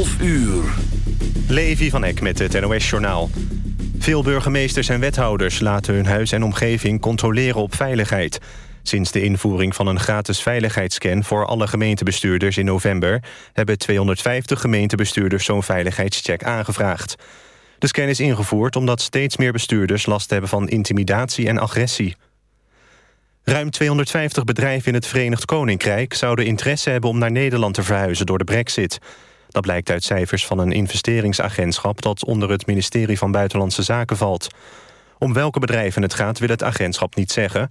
12 uur. Levi van Eck met het NOS-journaal. Veel burgemeesters en wethouders laten hun huis en omgeving controleren op veiligheid. Sinds de invoering van een gratis veiligheidsscan voor alle gemeentebestuurders in november... hebben 250 gemeentebestuurders zo'n veiligheidscheck aangevraagd. De scan is ingevoerd omdat steeds meer bestuurders last hebben van intimidatie en agressie. Ruim 250 bedrijven in het Verenigd Koninkrijk zouden interesse hebben om naar Nederland te verhuizen door de brexit. Dat blijkt uit cijfers van een investeringsagentschap dat onder het ministerie van Buitenlandse Zaken valt. Om welke bedrijven het gaat wil het agentschap niet zeggen,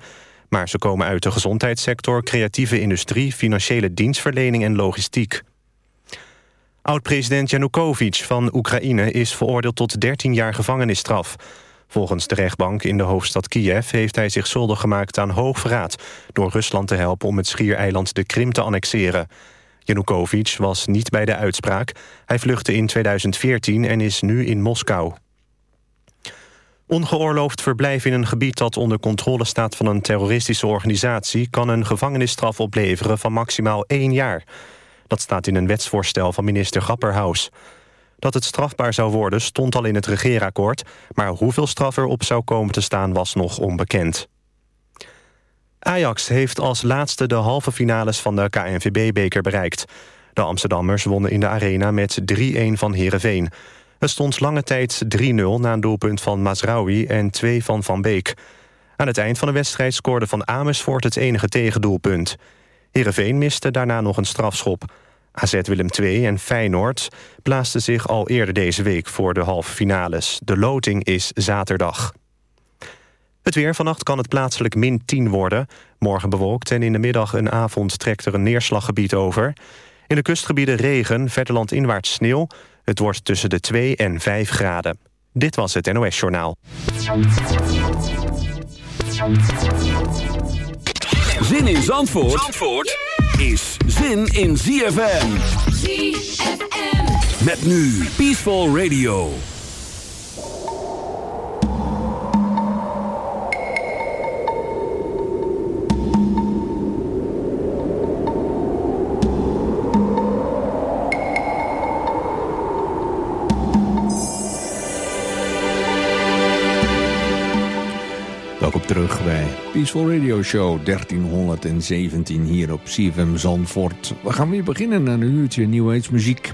maar ze komen uit de gezondheidssector, creatieve industrie, financiële dienstverlening en logistiek. Oud-president Janukovic van Oekraïne is veroordeeld tot 13 jaar gevangenisstraf. Volgens de rechtbank in de hoofdstad Kiev heeft hij zich schuldig gemaakt aan hoogverraad... door Rusland te helpen om het schiereiland de Krim te annexeren. Janukovic was niet bij de uitspraak. Hij vluchtte in 2014 en is nu in Moskou. Ongeoorloofd verblijf in een gebied dat onder controle staat van een terroristische organisatie... kan een gevangenisstraf opleveren van maximaal één jaar. Dat staat in een wetsvoorstel van minister Grapperhaus. Dat het strafbaar zou worden stond al in het regeerakkoord... maar hoeveel straf erop zou komen te staan was nog onbekend. Ajax heeft als laatste de halve finales van de KNVB-beker bereikt. De Amsterdammers wonnen in de arena met 3-1 van Heerenveen. Het stond lange tijd 3-0 na een doelpunt van Mazraoui en 2 van Van Beek. Aan het eind van de wedstrijd scoorde Van Amersfoort het enige tegendoelpunt. Heerenveen miste daarna nog een strafschop. AZ Willem II en Feyenoord plaatsten zich al eerder deze week voor de halve finales. De loting is zaterdag. Het weer vannacht kan het plaatselijk min 10 worden. Morgen bewolkt en in de middag en avond trekt er een neerslaggebied over. In de kustgebieden regen, verder landinwaarts sneeuw. Het wordt tussen de 2 en 5 graden. Dit was het NOS Journaal. Zin in Zandvoort, Zandvoort is zin in ZFM. ZFM. Met nu Peaceful Radio. Terug bij Peaceful Radio Show 1317 hier op CFM Zandvoort. We gaan weer beginnen aan een uurtje New Age muziek.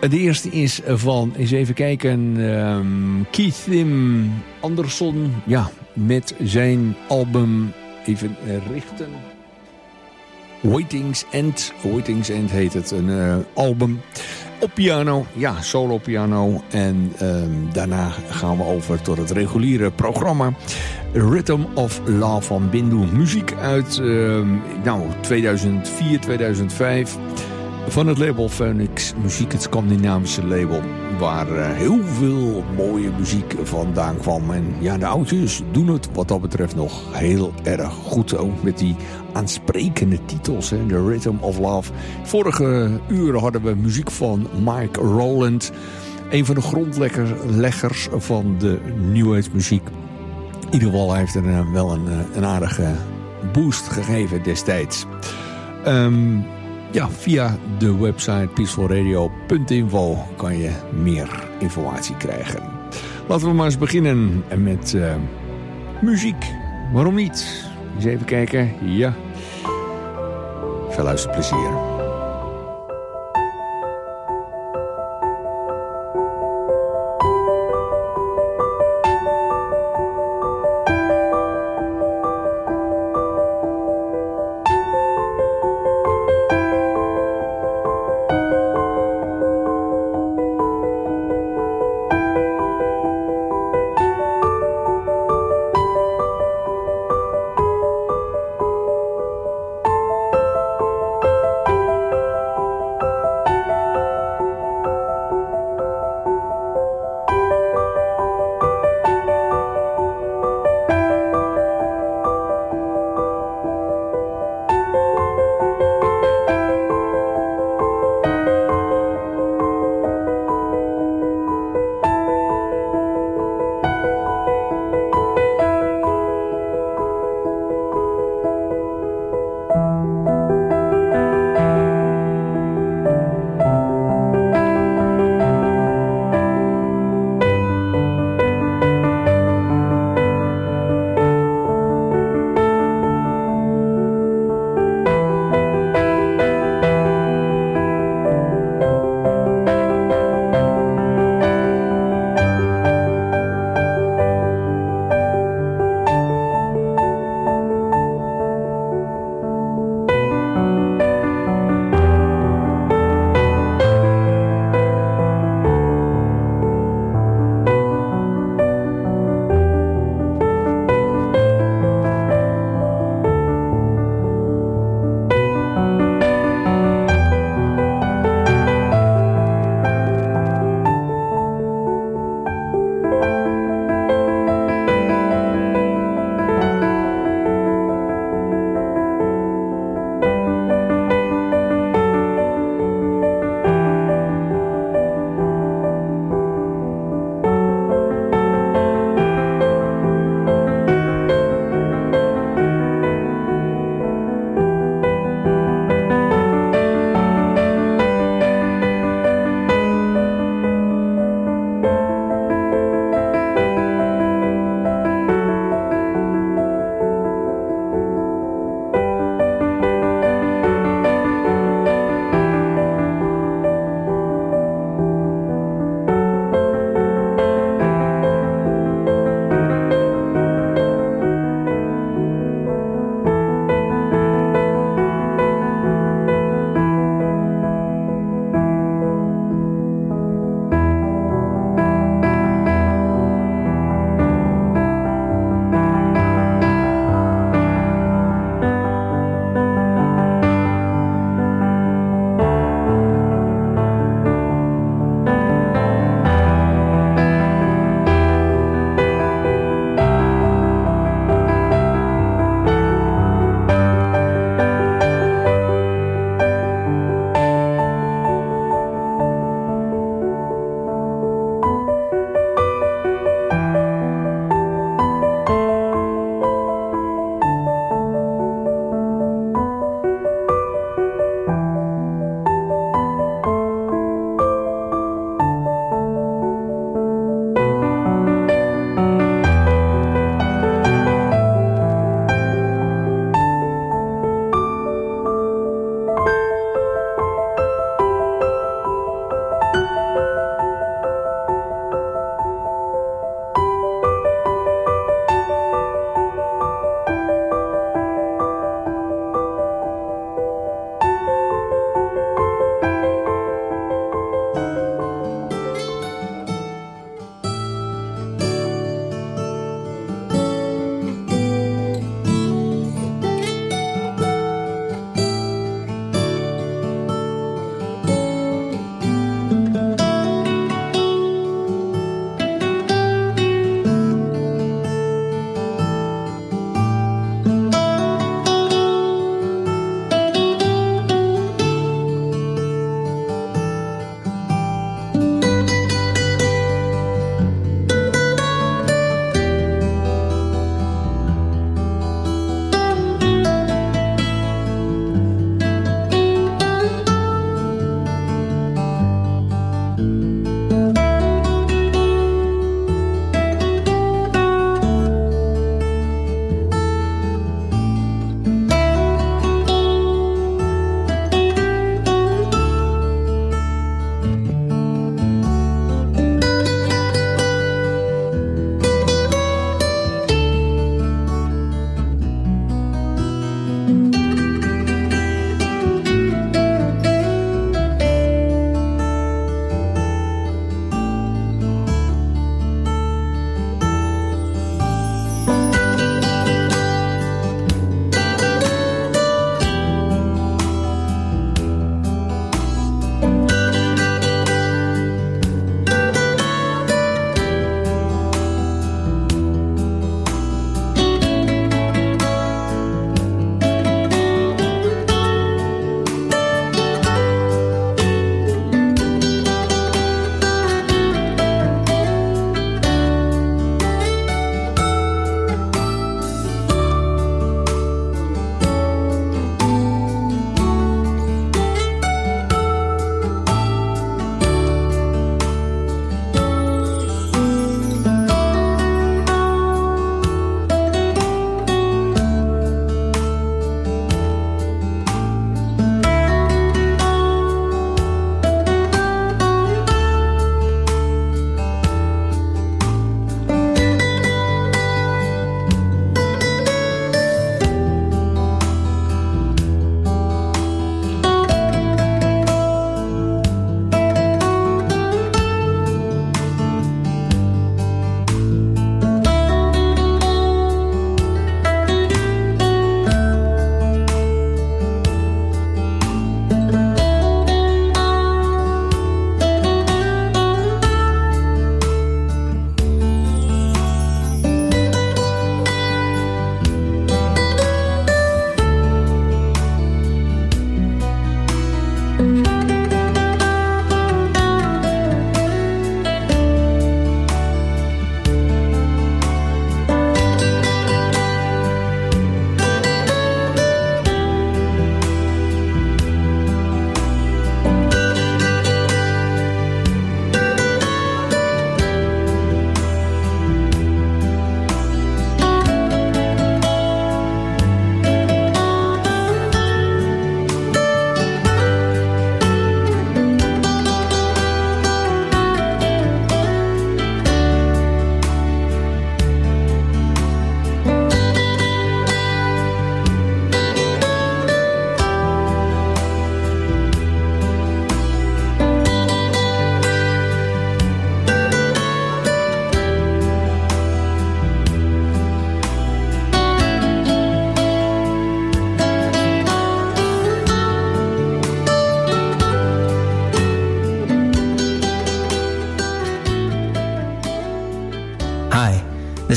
De eerste is van, eens even kijken, um, Keith Tim Anderson. Ja, met zijn album, even richten... Waitings End, Waitings End heet het, een uh, album... Op piano, ja, solo piano. En um, daarna gaan we over tot het reguliere programma. Rhythm of Love van Bindu. Muziek uit um, nou, 2004, 2005. Van het label Phoenix Muziek, het Scandinavische label. Waar uh, heel veel mooie muziek vandaan kwam. En ja, de oudjes doen het wat dat betreft nog heel erg goed. Ook met die aansprekende titels. Hè? The Rhythm of Love. Vorige uren hadden we muziek van Mike Rowland. Een van de grondleggers van de New Age muziek. In ieder geval heeft er uh, wel een, uh, een aardige boost gegeven destijds. Um, ja, via de website peacefulradio.info kan je meer informatie krijgen. Laten we maar eens beginnen met uh, muziek. Waarom niet? Eens even kijken. Ja. Veel. This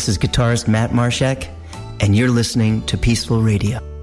is guitarist Matt Marshak, and you're listening to Peaceful Radio.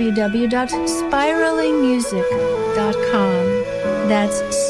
www.spiralingmusic.com. That's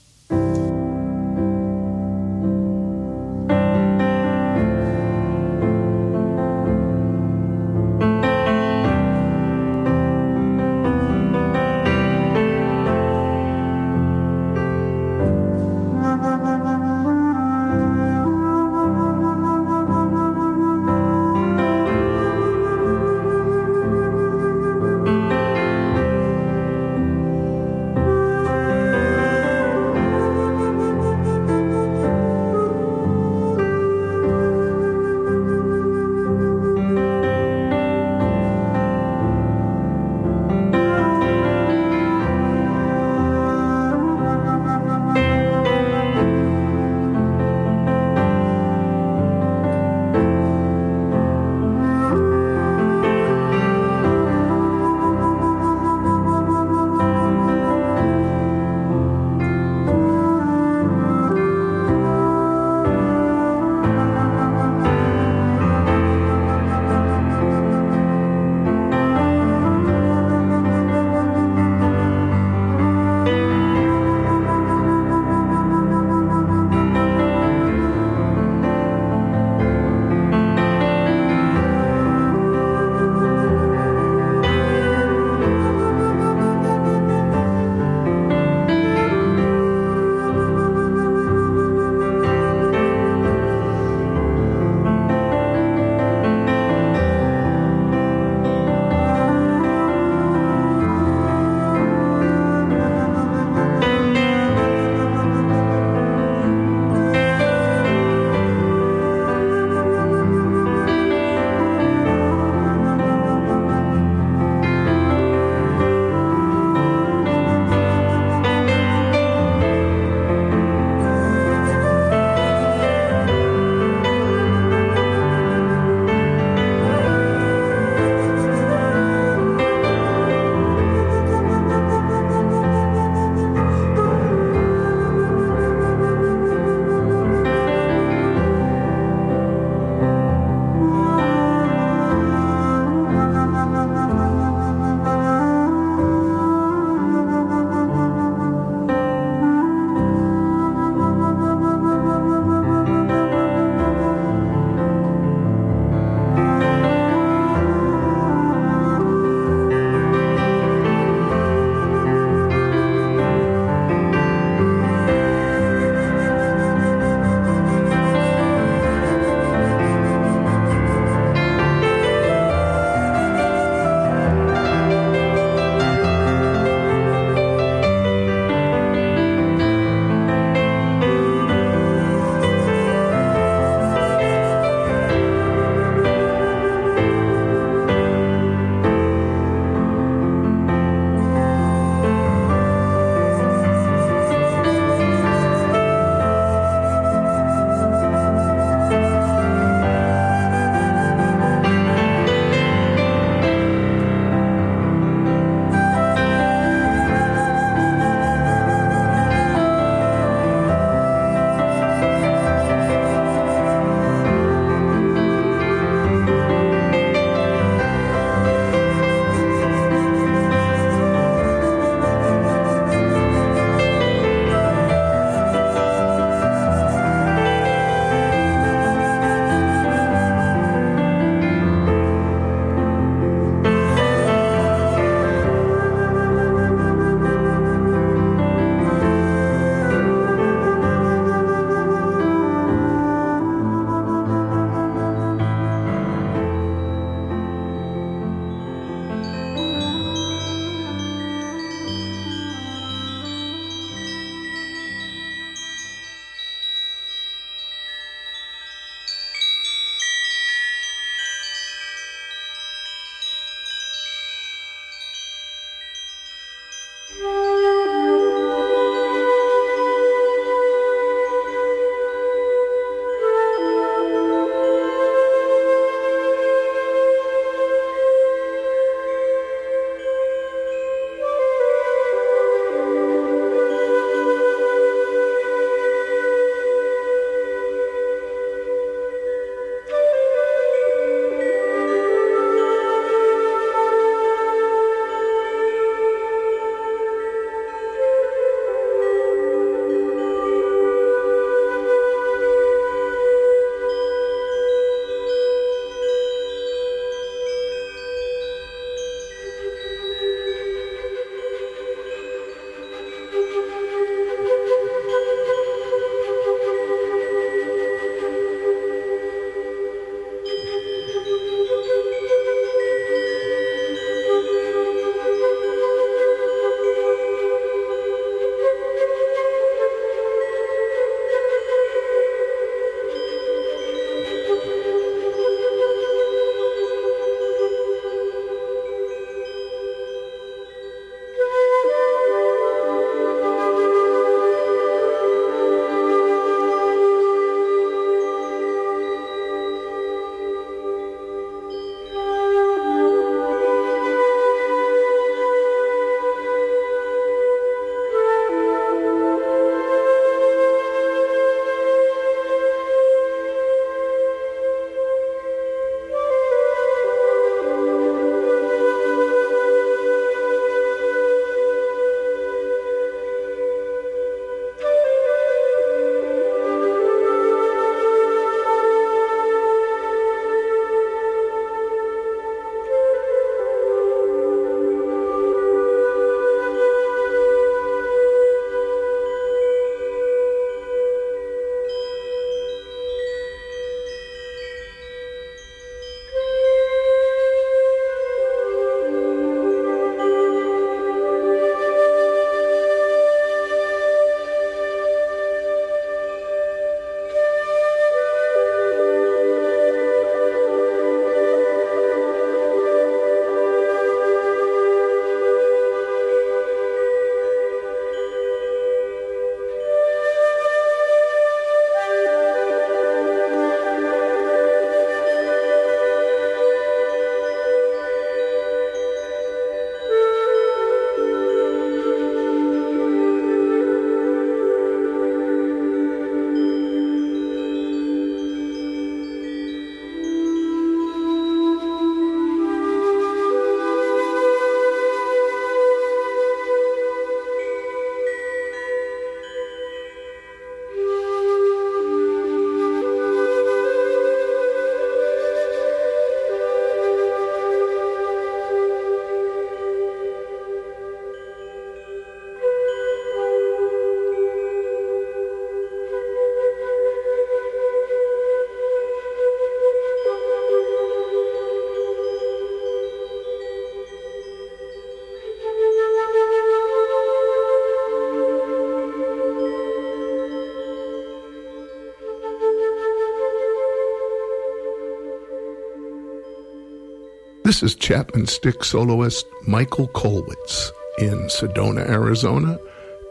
This is Chapman Stick soloist Michael Kolwitz in Sedona, Arizona,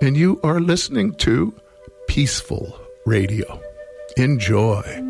and you are listening to Peaceful Radio. Enjoy.